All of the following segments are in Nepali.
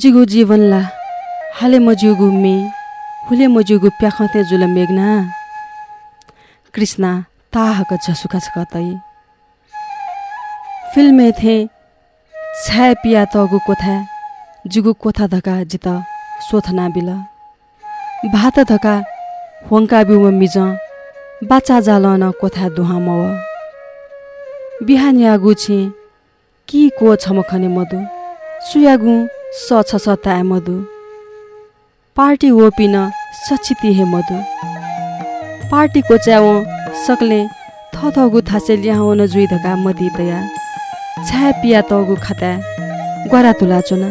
जिगु जीवनला हाले मजिगु मे हुले मजिगु प्याखते जुल मेघना कृष्णा ताहक झसुका छ कतै फिल्मे थे छाया पिया तगु कोथा जुगु कोथा धका जित सोथना बिल भात धका होङ्का बिउ मिज बाचा जाल न कोथा दुहा मव बिहान यागु छि कि को छमखने मधु सुयागु स छ स ताए मधु पार्टी ओपिन सचिति हे मधु पार्टी कोच्याव सकले थथगु थासे ल्याउन जुइ धका मदी तया छाया पिया तगु खाता ग्वारा तुला चुना।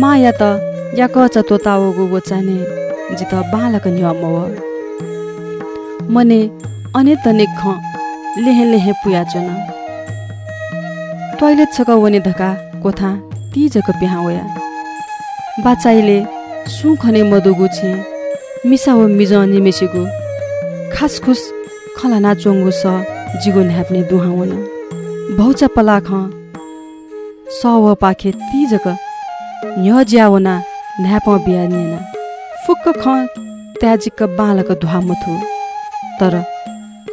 मा या त या कच तोतावगु गोचाने जित बालक न्यम मने अने तने ख लेहे लेहे पुया चुना। टोइलेट छक वने धका कोथा तिजको बिहावया बाचाइले सुखने मधुगु छे मिसाव मिज निमेसेगु खासखुस खलाना चोङ्गु स जिगो न्याप्ने दुहाउन भौचा पलाख सव पाखे तिजक न्य ज्यावना न्याप बिहा निना फुक्क ख त्याजिक बालक धुवामथु तर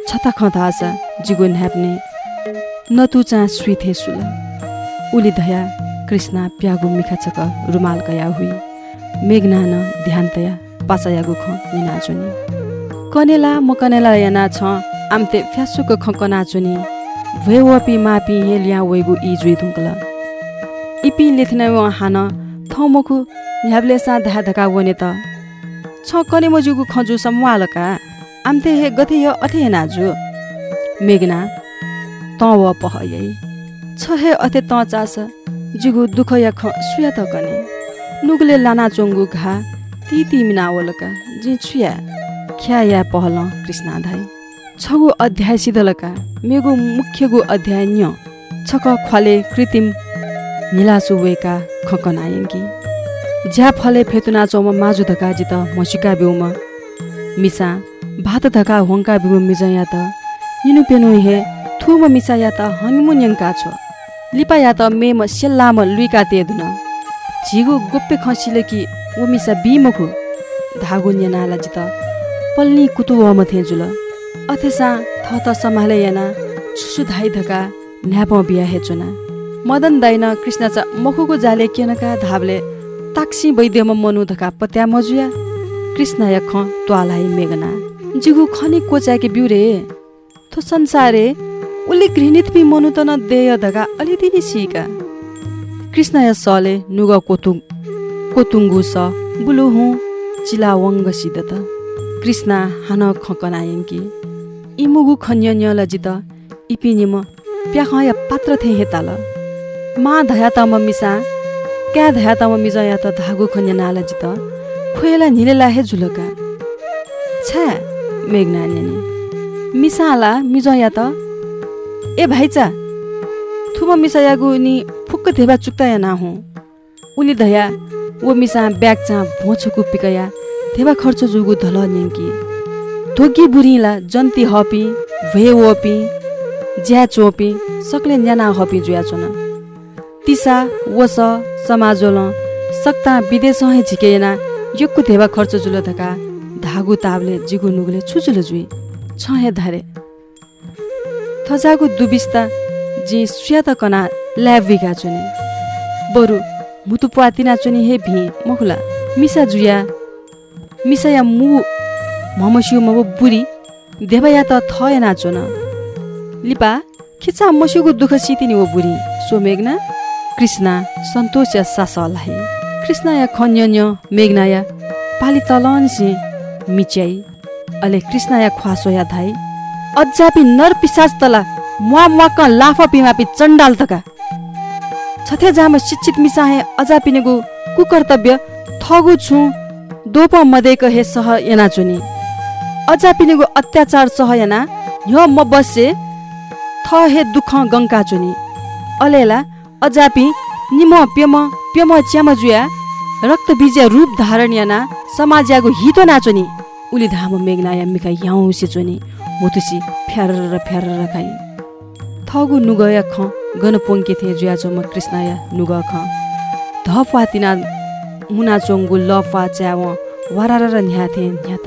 छता खदासा जिगो न्याप्ने नतुचा सुइथे सुल। उली धया कृष्णा प्यागु मिखाचक रुमाल कया हुई। मेघना न ध्यानतया पाचायागु ख निनाचुनी कनेला म कनेला याना छ आमते फ्यासुक ख कनाचुनी वेवपी मापी हेलिया वेगु इ जुइ धुङ्कल इपि लेथन व हान थौमखु न्याब्ले सा धा धका वने त। छ कने मजुगु खजु समवालका आमते हे गथे य अथे नाजु मेघना त व छ हे अथे त चास जुगु दुख या ख सुया त कने। नुगले लाना चोङ्गु घा ती ती मिनावलका जे छुया। ख्या या पहल कृष्णा धाई छगु अध्याय सिधलका मेगु मुख्यगु अध्याय न्य। छक ख्वाले कृत्रिम निलासु वेका खकनायङ्की ज्या फले फेतुना चौम माजु धका जित मसिका बिउम। मिसा भात धका होङ्का बिउ मिजया त। निनु पेनु हे थुम मिसा या त यङ्का छ। लिपा या त मेम सेल्लाम लुइका तेदुन। झिगु गोप्पे खसिले कि ओ मिसा बिमखु। धागु न्यनाला जित पल्ली कुतु वम थे जुल अथेसा थ त सम्हाले याना सुसु धाइ धका न्याप बिया हेचुना मदन दाइन कृष्ण च मखुको जाले केनका धाबले ताक्सी वैद्यमा मनु धका पत्या मजुया। कृष्ण या ख त्वालाई मेगना। जिगु खनि कोच्याके बिउरे थो संसारे उले घृणित पि मनु त न देय धका अलिदिनी सिका। कृष्ण या सले नुग कोतुङ कोतुङ्गु स बुलु हुँ चिला वङ्ग सिद त। कृष्ण हान खकनायङ्की। इमुगु खन्य न्यल जित इपिनिम प्याख या पात्र थे हेताल। मा धया त म मिसा क्या धया त म मिज या त धागु खन्य नाल जित। खोयला निलेला हे झुलका। छ्या मेघना मिसाला मिज या त ए भाइचा थुम मिसा यागु नि फुक्क धेबा चुक्ता ना हुँ। उली धया वो मिसा ब्याग चा भोछुकु पिकया धेबा खर्च जुगु धल न्याङ्की। धोगी बुढीला जन्ती हपी भे वपी ज्या चोपी सक्ले न्याना हपी जुया चोन। तिसा वस समाजोल सक्ता विदेश हे झिकेना यक्कु धेबा खर्च जुल धका धागु ताबले जिगु नुगले छुचुल जुइ छ हे धारे। थजागु दुबिस्ता जी सुयात कना ल्याब विगा चुने। बरु मुतु पातिना चुनी हे भी मखुला मिसा जुया मिसा या मु ममसिउ मबो बुरी देवया त थय नाचो न लिपा खिचा मसिउको दुःख सितिनी हो बुरी। सो मेघना कृष्ण सन्तोष या सासलाई कृष्ण या खन्य मेघना या पाली तलनसी मिच्याई। अले कृष्ण या ख्वासो या धाई। अझापि नर पिसाच तला मुवा मुवाक लाफ पिमापि चण्डाल तका। छथे जाम शिक्षित मिसाहे अझा पिनेगु कुकर्तव्य थगु छु दोप मदेक हे सह यना चुनी। अझा पिनेगु अत्याचार सह यना ह्यो म बसे थ हे दुख गङ्का चुनी। अलेला अजापि निम प्यम प्यम च्याम जुया रक्त बीज रूप धारण याना समाज्यागु हितो नाचोनी उली धाम मेघनाया मिका याउ सेचोनी मोतुसी फ्यार फ्यार खाइ थगु नुगया ख गन पोङ्के थे जुया चोम कृष्णया नुग ख। धफवा तिना मुना चोङ्गु लफवा च्याव वारार न्याथे न्या त।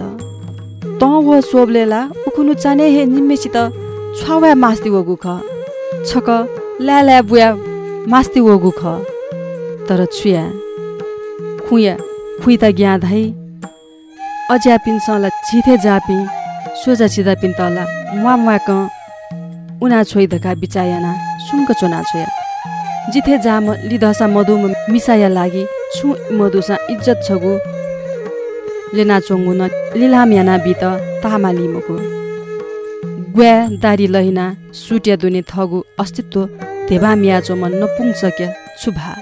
त व सोबलेला उखुनु चाने हे निम्मेसित छ्वावा मास्ति वगु ख। छक ल्या ल्या बुया मास्ति वगु ख। तर छुया खुया खुइ त ग्या धाइ अज्यापिन सल छिथे जापि। सोजा छिदा पिन तला मुवा मुवा क उना छोइ धका बिचायाना सुनक चोना छोया। जिथे जाम लिधसा मधुम मिसाया लागि छु मधुसा इज्जत छगु। लेना चोङ्गु न लिलाम याना बित तामा लिमको ग्वा दारी लहिना सुट्या दुने थगु अस्तित्व धेबा मियाचो मन नपुङ सक्या छुभा।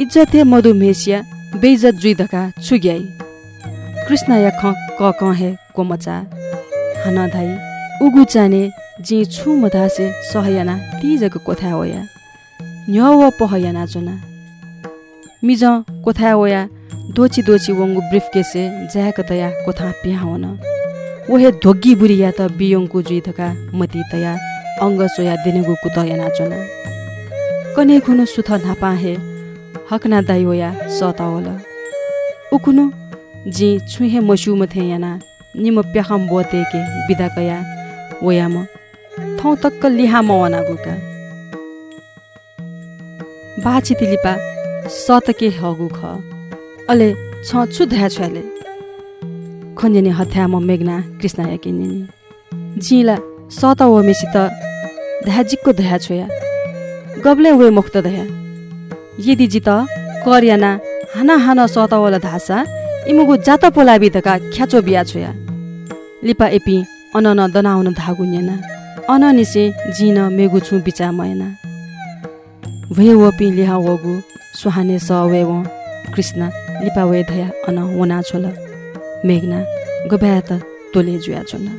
इज्जते मधुमेसिया बेइज्जत जुइधका छुग्याई कृष्ण या ख क क हे कोमचा हन धाई उगु चाने जी छु मधासे सहयाना तिजको कोथा होया? न्य व पहयाना चोना मिज कोथा होया? दोची दोची वङ्गु ब्रिफ केसे ज्याक तया कोथा पिहाउन ओहे धोग्गी बुढी या त बियोङको जुइ थका मती तया अङ्ग सोया दिनेगु कुतया नाचोना कने खुनु सुथ नापा हे हकना होया सतावल उकुनु जी छुहे मसु मथे याना निम प्याखम बोते के बिदा कया ओयाम थौ तक्क लिहा मवना गुका बाछि तिलिपा सतके हगु ख। अले छ छु ध्या छ्याले। खन्जनी म मेघना कृष्ण याके निनी जिला सत व मेसित ध्याजिक्को ध्या छोया। गब्ले वे मुक्त दया यदि जित कर्याना हाना हाना सतावला धासा इमुगु जात पोला बिधका ख्याचो बिया छोया। लिपा एपी अनन दनाउन धागु नेना अन निसे जिन मेगु छु बिचा मयना। वे वपि लिहा वगु सुहाने स वे व कृष्ण लिपा वे धया अन वना छोला। मेघना गभ्या तोले जुया छोना